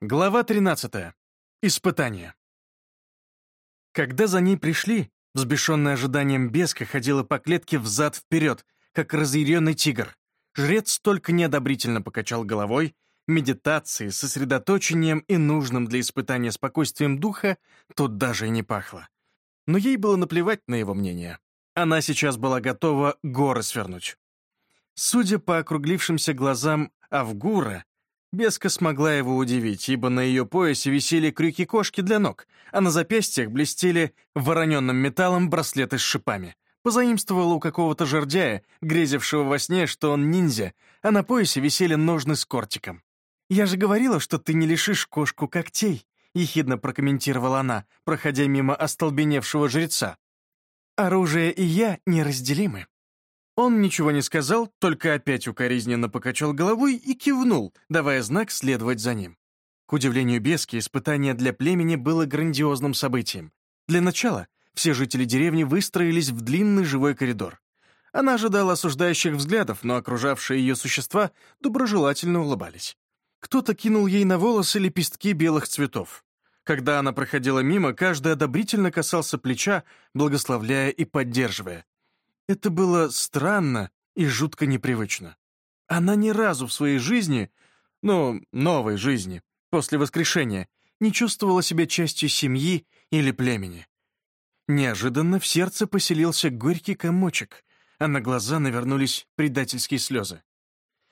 Глава 13. Испытание. Когда за ней пришли, взбешенная ожиданием беска ходила по клетке взад-вперед, как разъяренный тигр. Жрец только неодобрительно покачал головой, медитацией, сосредоточением и нужным для испытания спокойствием духа тут даже и не пахло. Но ей было наплевать на его мнение. Она сейчас была готова горы свернуть. Судя по округлившимся глазам Авгура, Беска смогла его удивить, ибо на ее поясе висели крюки-кошки для ног, а на запястьях блестели вороненным металлом браслеты с шипами. Позаимствовала у какого-то жердяя, грезившего во сне, что он ниндзя, а на поясе висели ножны с кортиком. «Я же говорила, что ты не лишишь кошку когтей», — ехидно прокомментировала она, проходя мимо остолбеневшего жреца. «Оружие и я неразделимы». Он ничего не сказал, только опять укоризненно покачал головой и кивнул, давая знак следовать за ним. К удивлению Бески, испытание для племени было грандиозным событием. Для начала все жители деревни выстроились в длинный живой коридор. Она ожидала осуждающих взглядов, но окружавшие ее существа доброжелательно улыбались. Кто-то кинул ей на волосы лепестки белых цветов. Когда она проходила мимо, каждый одобрительно касался плеча, благословляя и поддерживая. Это было странно и жутко непривычно. Она ни разу в своей жизни, ну, новой жизни, после воскрешения, не чувствовала себя частью семьи или племени. Неожиданно в сердце поселился горький комочек, а на глаза навернулись предательские слезы.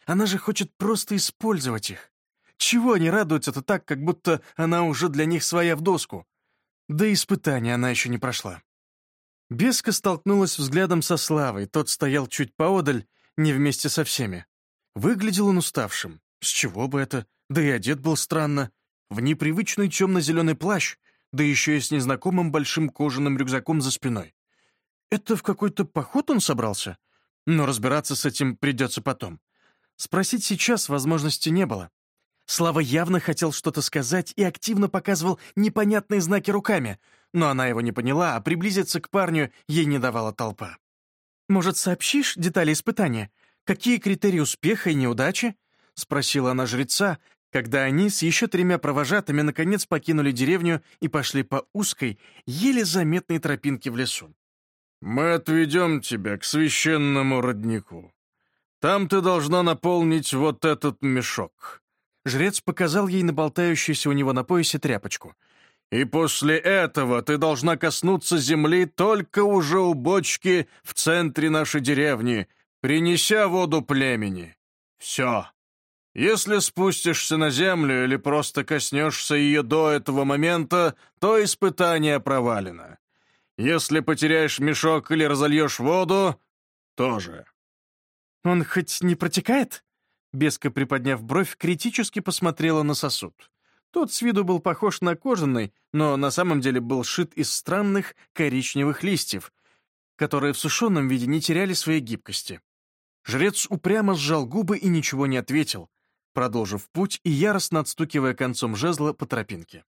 Она же хочет просто использовать их. Чего они радуются-то так, как будто она уже для них своя в доску? Да испытания она еще не прошла. Беска столкнулась взглядом со Славой, тот стоял чуть поодаль, не вместе со всеми. Выглядел он уставшим. С чего бы это? Да и одет был странно. В непривычный темно-зеленый плащ, да еще и с незнакомым большим кожаным рюкзаком за спиной. Это в какой-то поход он собрался? Но разбираться с этим придется потом. Спросить сейчас возможности не было. Слава явно хотел что-то сказать и активно показывал непонятные знаки руками, но она его не поняла, а приблизиться к парню ей не давала толпа. «Может, сообщишь детали испытания? Какие критерии успеха и неудачи?» — спросила она жреца, когда они с еще тремя провожатыми наконец покинули деревню и пошли по узкой, еле заметной тропинке в лесу. «Мы отведем тебя к священному роднику. Там ты должна наполнить вот этот мешок». Жрец показал ей на болтающуюся у него на поясе тряпочку. «И после этого ты должна коснуться земли только уже у бочки в центре нашей деревни, принеся воду племени. Все. Если спустишься на землю или просто коснешься ее до этого момента, то испытание провалено. Если потеряешь мешок или разольешь воду, тоже». «Он хоть не протекает?» Беска, приподняв бровь, критически посмотрела на сосуд. Тот с виду был похож на кожаный, но на самом деле был сшит из странных коричневых листьев, которые в сушеном виде не теряли своей гибкости. Жрец упрямо сжал губы и ничего не ответил, продолжив путь и яростно отстукивая концом жезла по тропинке.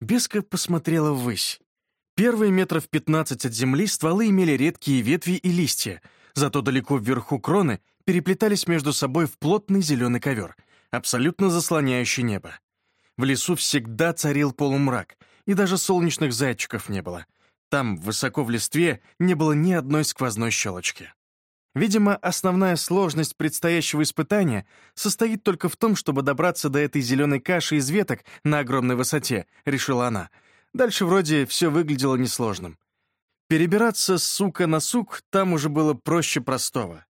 Беска посмотрела ввысь. Первые метров пятнадцать от земли стволы имели редкие ветви и листья, зато далеко вверху кроны переплетались между собой в плотный зеленый ковер, абсолютно заслоняющий небо. В лесу всегда царил полумрак, и даже солнечных зайчиков не было. Там, высоко в листве, не было ни одной сквозной щелочки. Видимо, основная сложность предстоящего испытания состоит только в том, чтобы добраться до этой зеленой каши из веток на огромной высоте, решила она. Дальше вроде все выглядело несложным. Перебираться с сука на сук там уже было проще простого.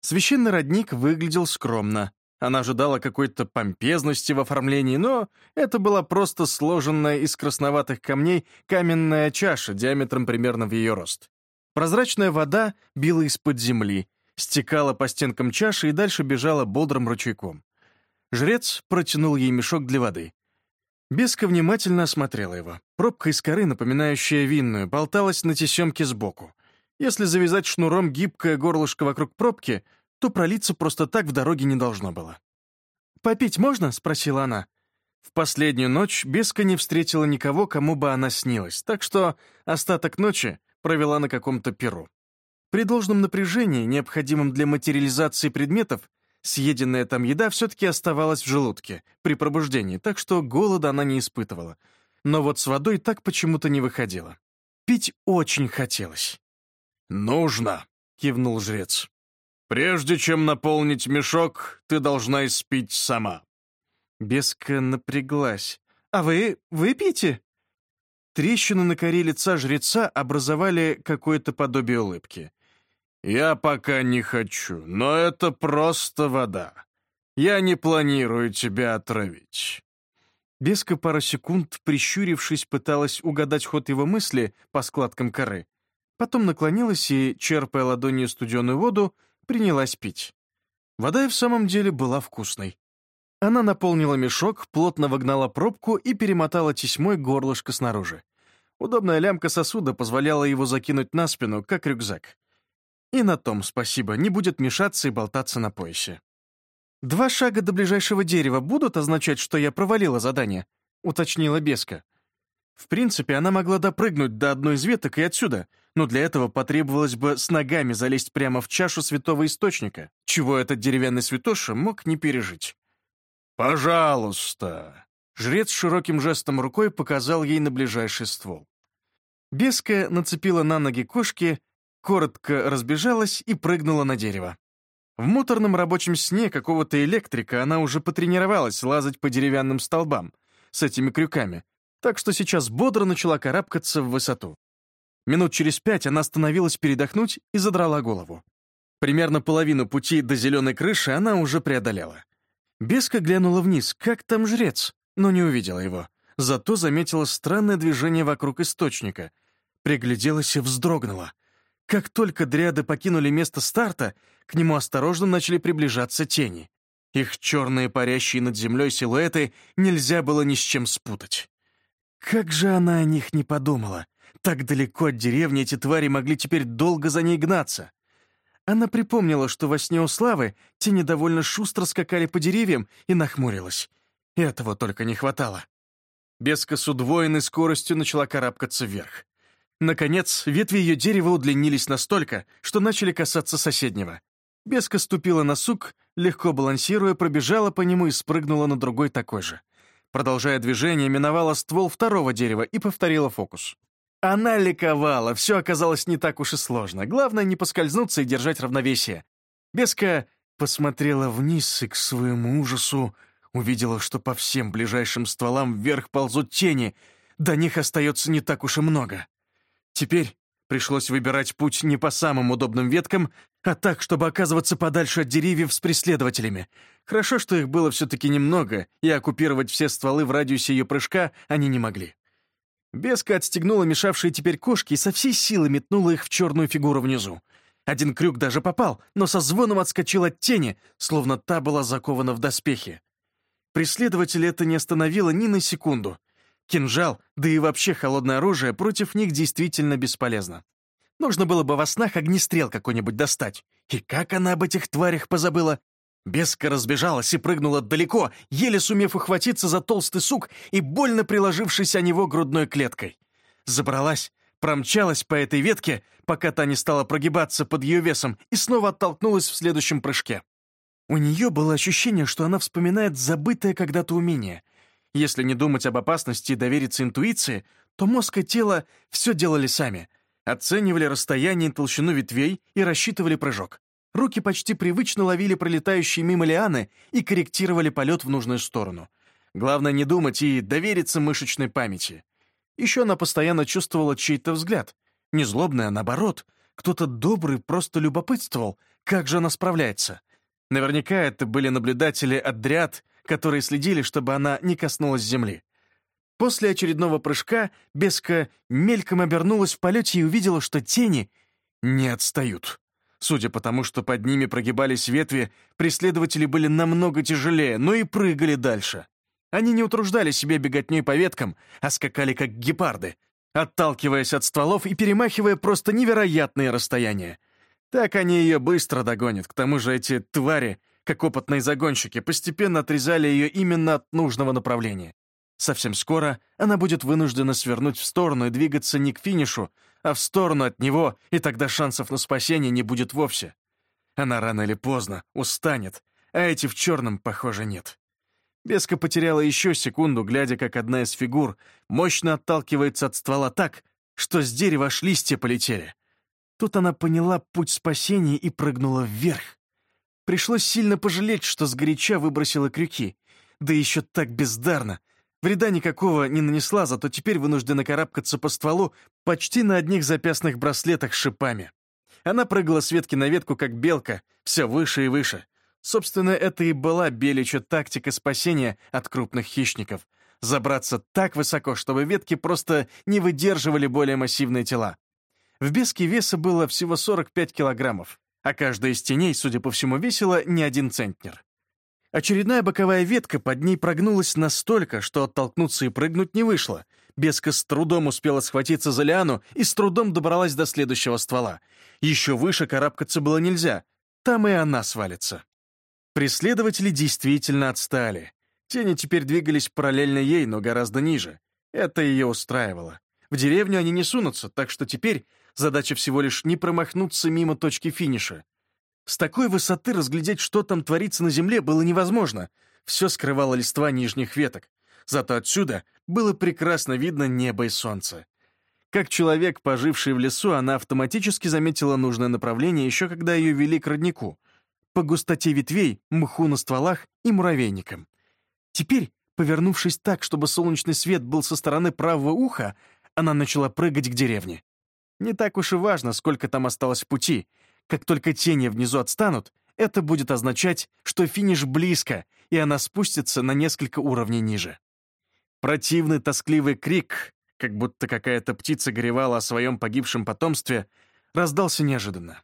Священный родник выглядел скромно. Она ожидала какой-то помпезности в оформлении, но это была просто сложенная из красноватых камней каменная чаша диаметром примерно в ее рост. Прозрачная вода била из-под земли, стекала по стенкам чаши и дальше бежала бодрым ручейком. Жрец протянул ей мешок для воды. Беска внимательно осмотрела его. Пробка из коры, напоминающая винную, болталась на тесемке сбоку. Если завязать шнуром гибкое горлышко вокруг пробки, то пролиться просто так в дороге не должно было. «Попить можно?» — спросила она. В последнюю ночь Беска не встретила никого, кому бы она снилась, так что остаток ночи провела на каком-то перу. При должном напряжении, необходимом для материализации предметов, Съеденная там еда все-таки оставалась в желудке при пробуждении, так что голода она не испытывала. Но вот с водой так почему-то не выходила. Пить очень хотелось. «Нужно», — кивнул жрец. «Прежде чем наполнить мешок, ты должна испить сама». Беска напряглась. «А вы выпьете?» Трещины на коре лица жреца образовали какое-то подобие улыбки. «Я пока не хочу, но это просто вода. Я не планирую тебя отравить». Беска пару секунд, прищурившись, пыталась угадать ход его мысли по складкам коры. Потом наклонилась и, черпая ладонью студеную воду, принялась пить. Вода и в самом деле была вкусной. Она наполнила мешок, плотно вогнала пробку и перемотала тесьмой горлышко снаружи. Удобная лямка сосуда позволяла его закинуть на спину, как рюкзак. И на том спасибо, не будет мешаться и болтаться на поясе. «Два шага до ближайшего дерева будут означать, что я провалила задание?» — уточнила Беска. В принципе, она могла допрыгнуть до одной из веток и отсюда, но для этого потребовалось бы с ногами залезть прямо в чашу святого источника, чего этот деревянный святоша мог не пережить. «Пожалуйста!» Жрец широким жестом рукой показал ей на ближайший ствол. Беска нацепила на ноги кошки, коротко разбежалась и прыгнула на дерево. В муторном рабочем сне какого-то электрика она уже потренировалась лазать по деревянным столбам с этими крюками, так что сейчас бодро начала карабкаться в высоту. Минут через пять она остановилась передохнуть и задрала голову. Примерно половину пути до зеленой крыши она уже преодолела. Беска глянула вниз, как там жрец, но не увидела его. Зато заметила странное движение вокруг источника. Пригляделась и вздрогнула. Как только дряды покинули место старта, к нему осторожно начали приближаться тени. Их черные парящие над землей силуэты нельзя было ни с чем спутать. Как же она о них не подумала. Так далеко от деревни эти твари могли теперь долго за ней гнаться. Она припомнила, что во сне у Славы тени довольно шустро скакали по деревьям и нахмурилась. Этого только не хватало. Беска с удвоенной скоростью начала карабкаться вверх. Наконец, ветви ее дерева удлинились настолько, что начали касаться соседнего. Беска ступила на сук, легко балансируя, пробежала по нему и спрыгнула на другой такой же. Продолжая движение, миновала ствол второго дерева и повторила фокус. Она ликовала, все оказалось не так уж и сложно. Главное не поскользнуться и держать равновесие. Беска посмотрела вниз и к своему ужасу увидела, что по всем ближайшим стволам вверх ползут тени, до них остается не так уж и много. Теперь пришлось выбирать путь не по самым удобным веткам, а так, чтобы оказываться подальше от деревьев с преследователями. Хорошо, что их было все-таки немного, и оккупировать все стволы в радиусе ее прыжка они не могли. Беска отстегнула мешавшие теперь кошки и со всей силы метнула их в черную фигуру внизу. Один крюк даже попал, но со звоном отскочил от тени, словно та была закована в доспехи. Преследователя это не остановило ни на секунду. Кинжал, да и вообще холодное оружие против них действительно бесполезно. Нужно было бы во снах огнестрел какой-нибудь достать. И как она об этих тварях позабыла? Беска разбежалась и прыгнула далеко, еле сумев ухватиться за толстый сук и больно приложившись о него грудной клеткой. Забралась, промчалась по этой ветке, пока та не стала прогибаться под ее весом, и снова оттолкнулась в следующем прыжке. У нее было ощущение, что она вспоминает забытое когда-то умение. Если не думать об опасности и довериться интуиции, то мозг и тело все делали сами. Оценивали расстояние и толщину ветвей и рассчитывали прыжок. Руки почти привычно ловили пролетающие мимо лианы и корректировали полет в нужную сторону. Главное не думать и довериться мышечной памяти. Еще она постоянно чувствовала чей-то взгляд. Не злобный, а наоборот. Кто-то добрый просто любопытствовал, как же она справляется. Наверняка это были наблюдатели от дряд, которые следили, чтобы она не коснулась земли. После очередного прыжка Беска мельком обернулась в полете и увидела, что тени не отстают. Судя по тому, что под ними прогибались ветви, преследователи были намного тяжелее, но и прыгали дальше. Они не утруждали себе беготней по веткам, а скакали как гепарды, отталкиваясь от стволов и перемахивая просто невероятные расстояния. Так они ее быстро догонят. К тому же эти твари, как опытные загонщики, постепенно отрезали ее именно от нужного направления. Совсем скоро она будет вынуждена свернуть в сторону и двигаться не к финишу, а в сторону от него, и тогда шансов на спасение не будет вовсе. Она рано или поздно устанет, а эти в черном, похоже, нет. Беска потеряла еще секунду, глядя, как одна из фигур мощно отталкивается от ствола так, что с дерева аж листья полетели. Тут она поняла путь спасения и прыгнула вверх. Пришлось сильно пожалеть, что сгоряча выбросила крюки. Да еще так бездарно. Вреда никакого не нанесла, зато теперь вынуждена карабкаться по стволу почти на одних запястных браслетах с шипами. Она прыгала с ветки на ветку, как белка, все выше и выше. Собственно, это и была Белича тактика спасения от крупных хищников. Забраться так высоко, чтобы ветки просто не выдерживали более массивные тела. В беске веса было всего 45 килограммов, а каждая из теней, судя по всему, весила не один центнер. Очередная боковая ветка под ней прогнулась настолько, что оттолкнуться и прыгнуть не вышло. Беска с трудом успела схватиться за лиану и с трудом добралась до следующего ствола. Еще выше карабкаться было нельзя. Там и она свалится. Преследователи действительно отстали. Тени теперь двигались параллельно ей, но гораздо ниже. Это ее устраивало. В деревню они не сунутся, так что теперь задача всего лишь не промахнуться мимо точки финиша. С такой высоты разглядеть, что там творится на земле, было невозможно. Все скрывало листва нижних веток. Зато отсюда было прекрасно видно небо и солнце. Как человек, поживший в лесу, она автоматически заметила нужное направление еще когда ее вели к роднику — по густоте ветвей, мху на стволах и муравейникам. Теперь, повернувшись так, чтобы солнечный свет был со стороны правого уха, она начала прыгать к деревне. Не так уж и важно, сколько там осталось пути. Как только тени внизу отстанут, это будет означать, что финиш близко, и она спустится на несколько уровней ниже. Противный тоскливый крик, как будто какая-то птица горевала о своем погибшем потомстве, раздался неожиданно.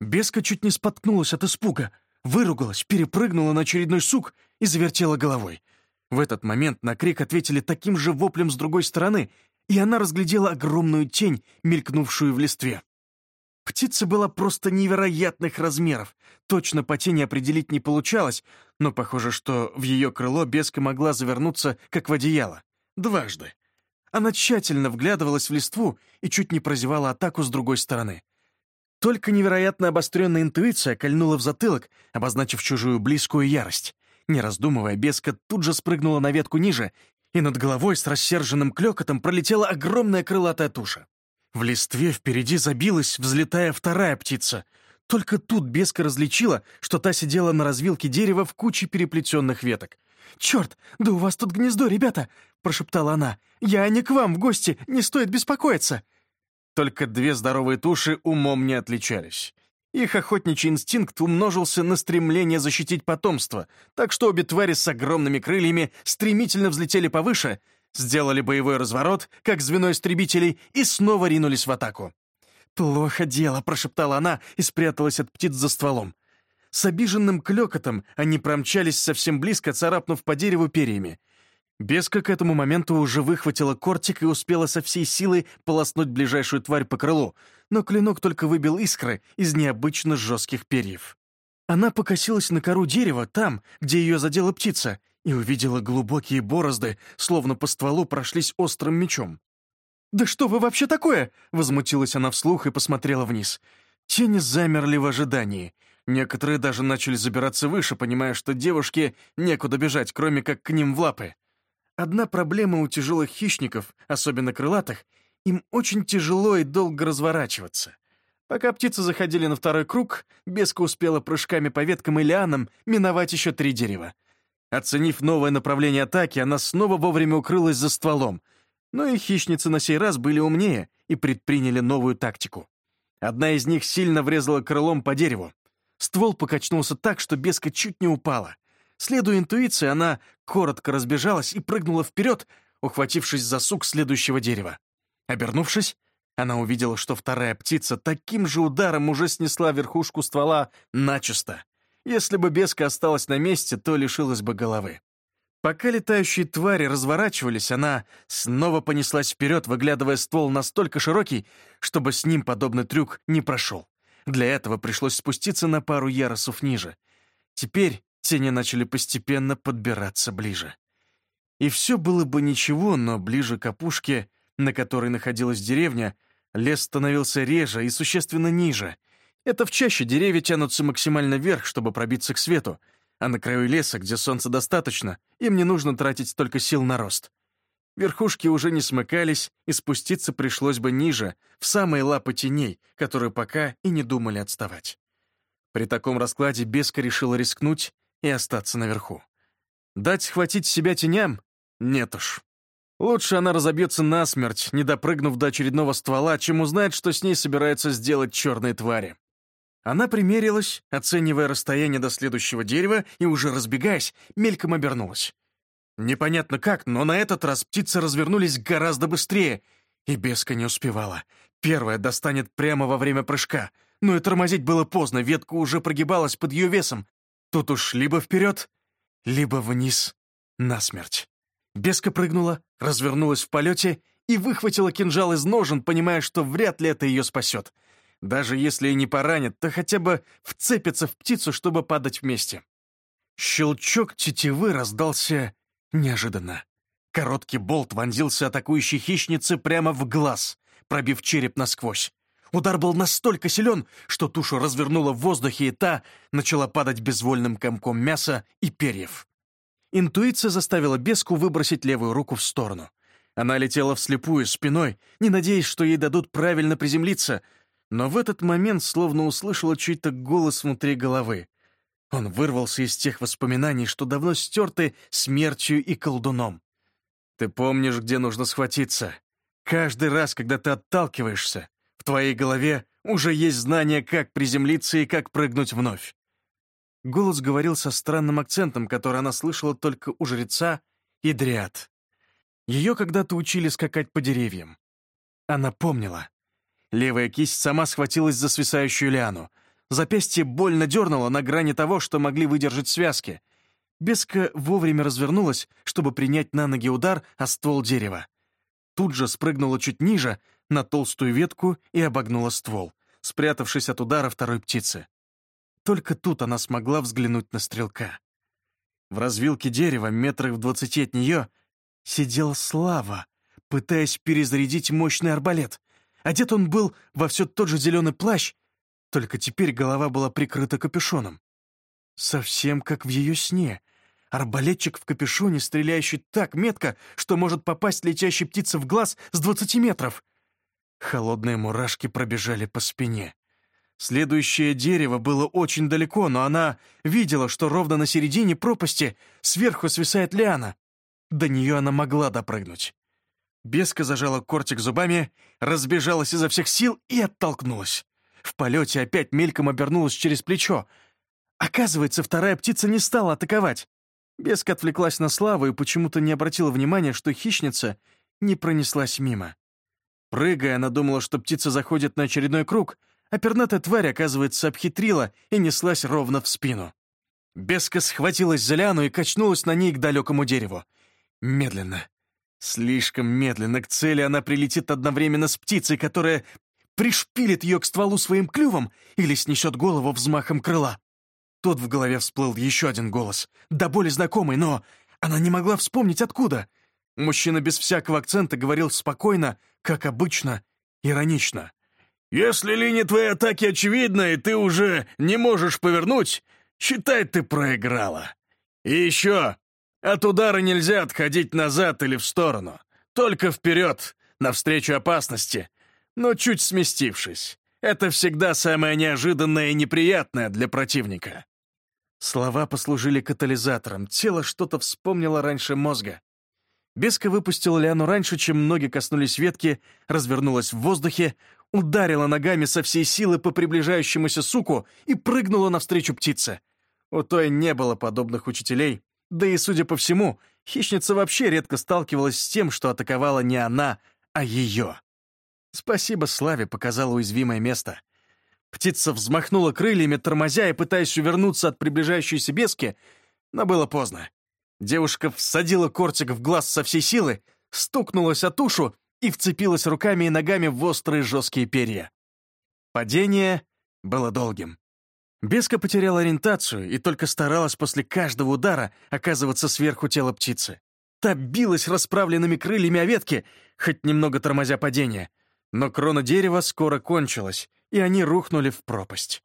Беска чуть не споткнулась от испуга, выругалась, перепрыгнула на очередной сук и завертела головой. В этот момент на крик ответили таким же воплем с другой стороны, и она разглядела огромную тень, мелькнувшую в листве. Птица была просто невероятных размеров. Точно по тени определить не получалось, но похоже, что в ее крыло беска могла завернуться, как в одеяло. Дважды. Она тщательно вглядывалась в листву и чуть не прозевала атаку с другой стороны. Только невероятно обостренная интуиция кольнула в затылок, обозначив чужую близкую ярость. Не раздумывая, беска тут же спрыгнула на ветку ниже, и над головой с рассерженным клёкотом пролетела огромная крылатая туша. В листве впереди забилась, взлетая вторая птица. Только тут беска различила, что та сидела на развилке дерева в куче переплетенных веток. «Черт, да у вас тут гнездо, ребята!» — прошептала она. «Я не к вам в гости, не стоит беспокоиться!» Только две здоровые туши умом не отличались. Их охотничий инстинкт умножился на стремление защитить потомство, так что обе твари с огромными крыльями стремительно взлетели повыше, сделали боевой разворот, как звено истребителей, и снова ринулись в атаку. «Плохо дело», — прошептала она и спряталась от птиц за стволом. С обиженным клёкотом они промчались совсем близко, царапнув по дереву перьями. Беска к этому моменту уже выхватила кортик и успела со всей силы полоснуть ближайшую тварь по крылу, но клинок только выбил искры из необычно жестких перьев. Она покосилась на кору дерева, там, где ее задела птица, и увидела глубокие борозды, словно по стволу прошлись острым мечом. «Да что вы вообще такое?» — возмутилась она вслух и посмотрела вниз. Тени замерли в ожидании. Некоторые даже начали забираться выше, понимая, что девушке некуда бежать, кроме как к ним в лапы. Одна проблема у тяжелых хищников, особенно крылатых, им очень тяжело и долго разворачиваться. Пока птицы заходили на второй круг, беска успела прыжками по веткам и лианам миновать еще три дерева. Оценив новое направление атаки, она снова вовремя укрылась за стволом. Но и хищницы на сей раз были умнее и предприняли новую тактику. Одна из них сильно врезала крылом по дереву. Ствол покачнулся так, что беска чуть не упала — Следуя интуиции, она коротко разбежалась и прыгнула вперед, ухватившись за сук следующего дерева. Обернувшись, она увидела, что вторая птица таким же ударом уже снесла верхушку ствола начисто. Если бы беска осталась на месте, то лишилась бы головы. Пока летающие твари разворачивались, она снова понеслась вперед, выглядывая ствол настолько широкий, чтобы с ним подобный трюк не прошел. Для этого пришлось спуститься на пару ярусов ниже. Теперь Тени начали постепенно подбираться ближе. И все было бы ничего, но ближе к опушке, на которой находилась деревня, лес становился реже и существенно ниже. Это в чаще деревья тянутся максимально вверх, чтобы пробиться к свету. а на краю леса, где солнца достаточно, им не нужно тратить столько сил на рост. Верхушки уже не смыкались, и спуститься пришлось бы ниже, в самые лапы теней, которые пока и не думали отставать. При таком раскладе Беска решила рискнуть и остаться наверху. Дать схватить себя теням? Нет уж. Лучше она разобьется насмерть, не допрыгнув до очередного ствола, чем узнать, что с ней собираются сделать черные твари. Она примерилась, оценивая расстояние до следующего дерева, и уже разбегаясь, мельком обернулась. Непонятно как, но на этот раз птицы развернулись гораздо быстрее, и Беска не успевала. Первая достанет прямо во время прыжка, но и тормозить было поздно, ветка уже прогибалась под ее весом. Тут уж либо вперед, либо вниз, насмерть. Беска прыгнула, развернулась в полете и выхватила кинжал из ножен, понимая, что вряд ли это ее спасет. Даже если и не поранит, то хотя бы вцепится в птицу, чтобы падать вместе. Щелчок тетивы раздался Неожиданно. Короткий болт вонзился атакующей хищнице прямо в глаз, пробив череп насквозь. Удар был настолько силен, что тушу развернула в воздухе, и та начала падать безвольным комком мяса и перьев. Интуиция заставила беску выбросить левую руку в сторону. Она летела вслепую, спиной, не надеясь, что ей дадут правильно приземлиться, но в этот момент словно услышала чей-то голос внутри головы. Он вырвался из тех воспоминаний, что давно стерты смертью и колдуном. Ты помнишь, где нужно схватиться. Каждый раз, когда ты отталкиваешься, в твоей голове уже есть знание, как приземлиться и как прыгнуть вновь. Голос говорил со странным акцентом, который она слышала только у жреца и дриад. Ее когда-то учили скакать по деревьям. Она помнила. Левая кисть сама схватилась за свисающую лиану — Запястье больно дернуло на грани того, что могли выдержать связки. Беска вовремя развернулась, чтобы принять на ноги удар о ствол дерева. Тут же спрыгнула чуть ниже, на толстую ветку и обогнула ствол, спрятавшись от удара второй птицы. Только тут она смогла взглянуть на стрелка. В развилке дерева, метрах в двадцати от нее, сидел Слава, пытаясь перезарядить мощный арбалет. Одет он был во все тот же зеленый плащ только теперь голова была прикрыта капюшоном. Совсем как в ее сне. Арбалетчик в капюшоне, стреляющий так метко, что может попасть летящей птице в глаз с двадцати метров. Холодные мурашки пробежали по спине. Следующее дерево было очень далеко, но она видела, что ровно на середине пропасти сверху свисает лиана. До нее она могла допрыгнуть. Беска зажала кортик зубами, разбежалась изо всех сил и оттолкнулась. В полете опять мельком обернулась через плечо. Оказывается, вторая птица не стала атаковать. Беска отвлеклась на Славу и почему-то не обратила внимания, что хищница не пронеслась мимо. Прыгая, она думала, что птица заходит на очередной круг, а пернатая тварь, оказывается, обхитрила и неслась ровно в спину. Беска схватилась за ляну и качнулась на ней к далекому дереву. Медленно. Слишком медленно к цели она прилетит одновременно с птицей, которая пришпилит ее к стволу своим клювом или снесет голову взмахом крыла. Тут в голове всплыл еще один голос, да более знакомый, но она не могла вспомнить откуда. Мужчина без всякого акцента говорил спокойно, как обычно, иронично. «Если линия твоей атаки очевидна, и ты уже не можешь повернуть, считай, ты проиграла. И еще, от удара нельзя отходить назад или в сторону, только вперед, навстречу опасности, но чуть сместившись. Это всегда самое неожиданное и неприятное для противника. Слова послужили катализатором, тело что-то вспомнило раньше мозга. Беска выпустила Лиану раньше, чем ноги коснулись ветки, развернулась в воздухе, ударила ногами со всей силы по приближающемуся суку и прыгнула навстречу птице. У той не было подобных учителей, да и, судя по всему, хищница вообще редко сталкивалась с тем, что атаковала не она, а ее. Спасибо Славе, показала уязвимое место. Птица взмахнула крыльями, тормозя и пытаясь увернуться от приближающейся бески, но было поздно. Девушка всадила кортик в глаз со всей силы, стукнулась о тушу и вцепилась руками и ногами в острые жесткие перья. Падение было долгим. Беска потеряла ориентацию и только старалась после каждого удара оказываться сверху тела птицы. Та билась расправленными крыльями о ветки, хоть немного тормозя падение, но крона дерева скоро кончилась, и они рухнули в пропасть.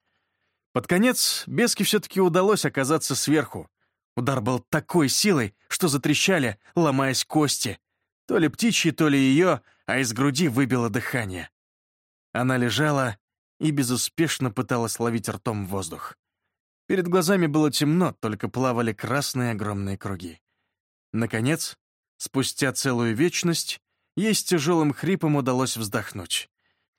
Под конец Беске все-таки удалось оказаться сверху. Удар был такой силой, что затрещали, ломаясь кости. То ли птичьи, то ли ее, а из груди выбило дыхание. Она лежала и безуспешно пыталась ловить ртом воздух. Перед глазами было темно, только плавали красные огромные круги. Наконец, спустя целую вечность, ей с тяжелым хрипом удалось вздохнуть.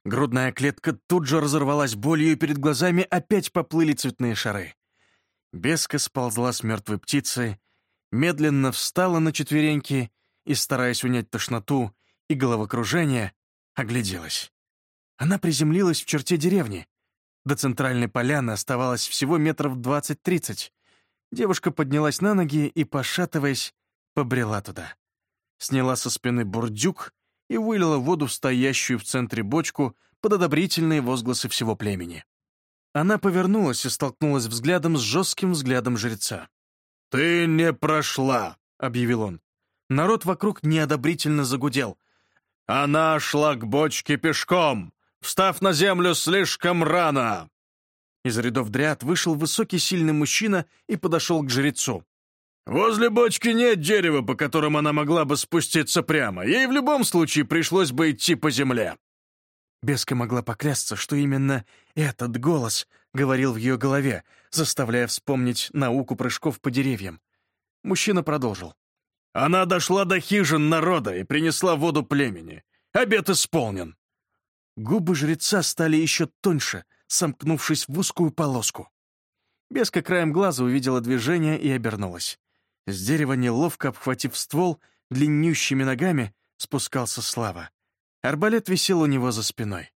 Грудная клетка тут же разорвалась болью, и перед глазами опять поплыли цветные шары. Беска сползла с мертвой птицы, медленно встала на четвереньки и, стараясь унять тошноту и головокружение, огляделась. Она приземлилась в черте деревни. До центральной поляны оставалось всего метров двадцать-тридцать. Девушка поднялась на ноги и, пошатываясь, побрела туда. Сняла со спины бурдюк и вылила воду в стоящую в центре бочку под одобрительные возгласы всего племени. Она повернулась и столкнулась взглядом с жестким взглядом жреца. «Ты не прошла», — объявил он. Народ вокруг неодобрительно загудел. «Она шла к бочке пешком, встав на землю слишком рано!» Из рядов дряд вышел высокий сильный мужчина и подошел к жрецу. «Возле бочки нет дерева, по которому она могла бы спуститься прямо. Ей в любом случае пришлось бы идти по земле». Беска могла поклясться, что именно этот голос говорил в ее голове, заставляя вспомнить науку прыжков по деревьям. Мужчина продолжил. Она дошла до хижин народа и принесла воду племени. Обед исполнен». Губы жреца стали еще тоньше, сомкнувшись в узкую полоску. Беска краем глаза увидела движение и обернулась. С дерева, неловко обхватив ствол, длиннющими ногами спускался Слава. Арбалет висел у него за спиной.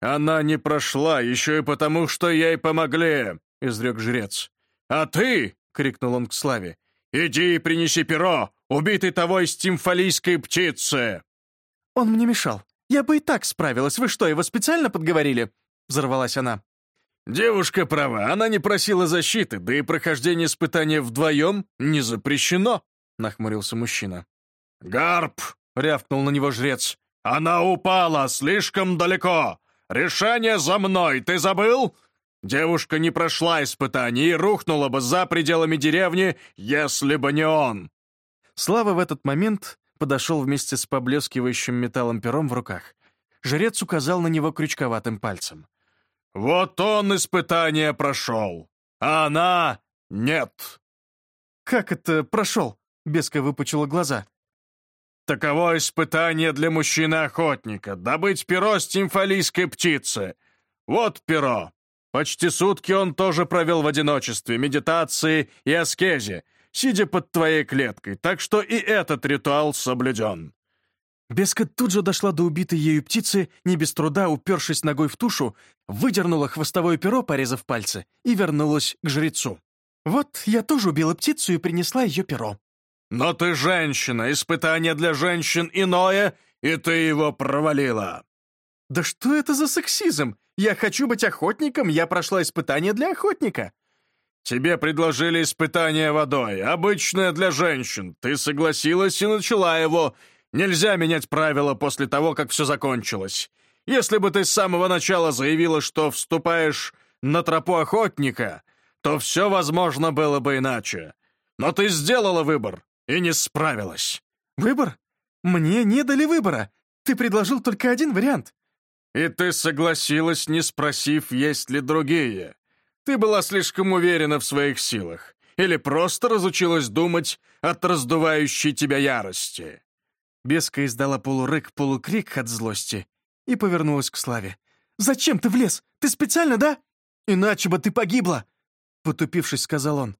«Она не прошла, еще и потому, что ей помогли!» — изрек жрец. «А ты!» — крикнул он к Славе. «Иди и принеси перо! Убитый того из тимфалийской птицы!» «Он мне мешал. Я бы и так справилась. Вы что, его специально подговорили?» Взорвалась она. «Девушка права, она не просила защиты, да и прохождение испытания вдвоем не запрещено», — нахмурился мужчина. «Гарп!» — рявкнул на него жрец. «Она упала слишком далеко! Решение за мной, ты забыл? Девушка не прошла испытаний и рухнула бы за пределами деревни, если бы не он. Слава в этот момент подошел вместе с поблескивающим металлом пером в руках. Жрец указал на него крючковатым пальцем. «Вот он испытание прошел, а она — нет». «Как это прошел?» — Беска выпучила глаза. «Таково испытание для мужчины-охотника — добыть перо с тимфалийской птицы. Вот перо. Почти сутки он тоже провел в одиночестве, медитации и аскезе, сидя под твоей клеткой, так что и этот ритуал соблюден». Беска тут же дошла до убитой ею птицы, не без труда упершись ногой в тушу, выдернула хвостовое перо, порезав пальцы, и вернулась к жрецу. «Вот, я тоже убила птицу и принесла ее перо». «Но ты женщина, испытание для женщин иное, и ты его провалила». «Да что это за сексизм? Я хочу быть охотником, я прошла испытание для охотника». «Тебе предложили испытание водой, обычное для женщин. Ты согласилась и начала его. Нельзя менять правила после того, как все закончилось. Если бы ты с самого начала заявила, что вступаешь на тропу охотника, то все, возможно, было бы иначе. Но ты сделала выбор и не справилась». «Выбор? Мне не дали выбора. Ты предложил только один вариант. И ты согласилась, не спросив, есть ли другие. Ты была слишком уверена в своих силах. Или просто разучилась думать от раздувающей тебя ярости. Беска издала полурык-полукрик от злости и повернулась к Славе. «Зачем ты влез? Ты специально, да? Иначе бы ты погибла!» Потупившись, сказал он.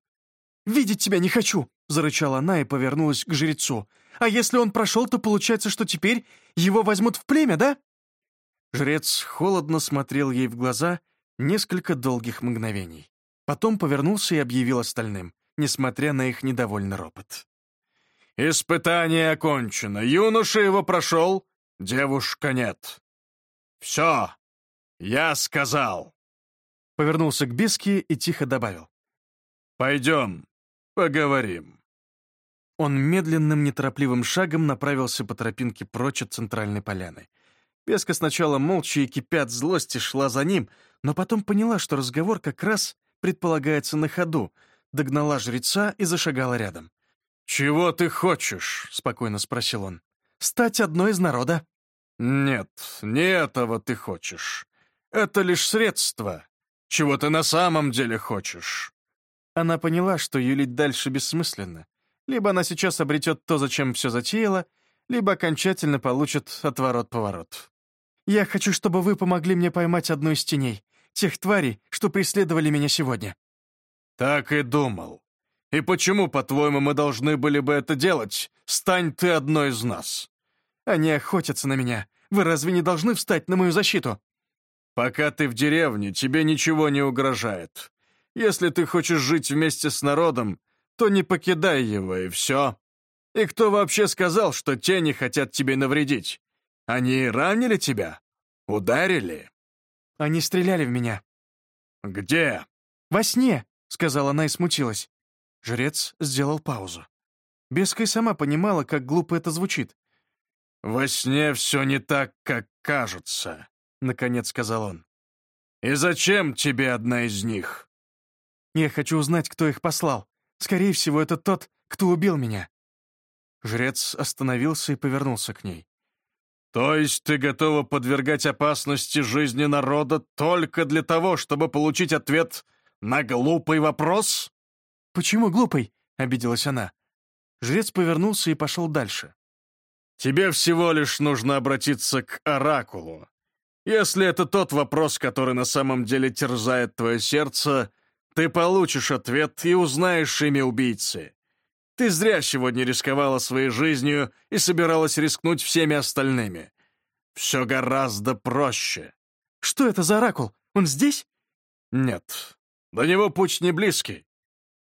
«Видеть тебя не хочу!» — зарычала она и повернулась к жрецу. «А если он прошел, то получается, что теперь его возьмут в племя, да?» Жрец холодно смотрел ей в глаза несколько долгих мгновений. Потом повернулся и объявил остальным, несмотря на их недовольный ропот. «Испытание окончено. Юноша его прошел, девушка нет. Все, я сказал». Повернулся к Беске и тихо добавил. «Пойдем, поговорим». Он медленным, неторопливым шагом направился по тропинке прочь от центральной поляны. Беска сначала молча и кипя от злости шла за ним, но потом поняла, что разговор как раз предполагается на ходу, догнала жреца и зашагала рядом. «Чего ты хочешь?» — спокойно спросил он. «Стать одной из народа». «Нет, не этого ты хочешь. Это лишь средство. Чего ты на самом деле хочешь?» Она поняла, что юлить дальше бессмысленно. Либо она сейчас обретет то, зачем все затеяла, либо окончательно получит отворот-поворот. «Я хочу, чтобы вы помогли мне поймать одну из теней, тех тварей, что преследовали меня сегодня». «Так и думал. И почему, по-твоему, мы должны были бы это делать? Стань ты одной из нас». «Они охотятся на меня. Вы разве не должны встать на мою защиту?» «Пока ты в деревне, тебе ничего не угрожает. Если ты хочешь жить вместе с народом, то не покидай его, и все. И кто вообще сказал, что тени хотят тебе навредить? Они ранили тебя? Ударили?» «Они стреляли в меня». «Где?» «Во сне», — сказала она и смутилась. Жрец сделал паузу. Беска и сама понимала, как глупо это звучит. «Во сне все не так, как кажется», — наконец сказал он. «И зачем тебе одна из них?» «Я хочу узнать, кто их послал. Скорее всего, это тот, кто убил меня». Жрец остановился и повернулся к ней. «То есть ты готова подвергать опасности жизни народа только для того, чтобы получить ответ на глупый вопрос?» «Почему глупый?» — обиделась она. Жрец повернулся и пошел дальше. «Тебе всего лишь нужно обратиться к Оракулу. Если это тот вопрос, который на самом деле терзает твое сердце, ты получишь ответ и узнаешь имя убийцы. Ты зря сегодня рисковала своей жизнью и собиралась рискнуть всеми остальными. Все гораздо проще. Что это за оракул? Он здесь? Нет. До него путь не близкий.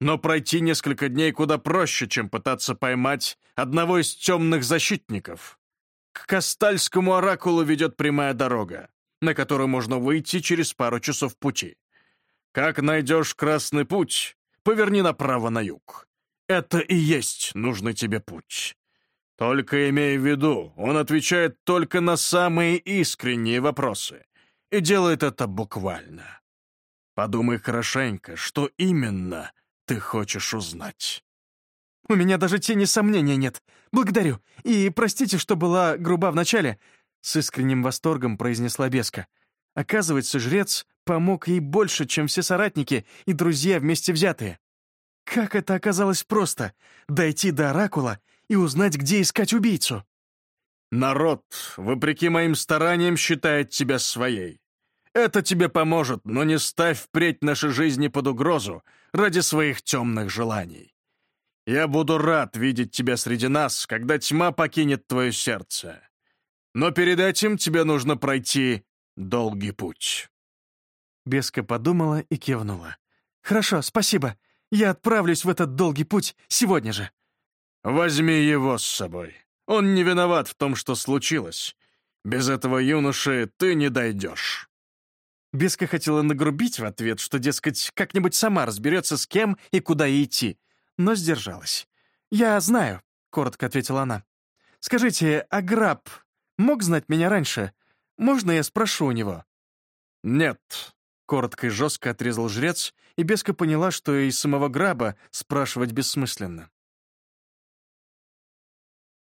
Но пройти несколько дней куда проще, чем пытаться поймать одного из темных защитников. К Кастальскому оракулу ведет прямая дорога, на которую можно выйти через пару часов пути. Как найдешь красный путь, поверни направо на юг. Это и есть нужный тебе путь. Только имей в виду, он отвечает только на самые искренние вопросы и делает это буквально. Подумай хорошенько, что именно ты хочешь узнать. «У меня даже тени сомнения нет. Благодарю. И простите, что была груба вначале», — с искренним восторгом произнесла Беска. Оказывается, жрец помог ей больше, чем все соратники и друзья вместе взятые. Как это оказалось просто — дойти до Оракула и узнать, где искать убийцу? «Народ, вопреки моим стараниям, считает тебя своей. Это тебе поможет, но не ставь впредь нашей жизни под угрозу ради своих темных желаний. Я буду рад видеть тебя среди нас, когда тьма покинет твое сердце. Но перед этим тебе нужно пройти долгий путь». Беска подумала и кивнула. «Хорошо, спасибо. Я отправлюсь в этот долгий путь сегодня же». «Возьми его с собой. Он не виноват в том, что случилось. Без этого юноши ты не дойдешь». Беска хотела нагрубить в ответ, что, дескать, как-нибудь сама разберется с кем и куда идти, но сдержалась. «Я знаю», — коротко ответила она. «Скажите, а Граб мог знать меня раньше? Можно я спрошу у него?» «Нет», Коротко и жестко отрезал жрец, и Беска поняла, что и самого Граба спрашивать бессмысленно.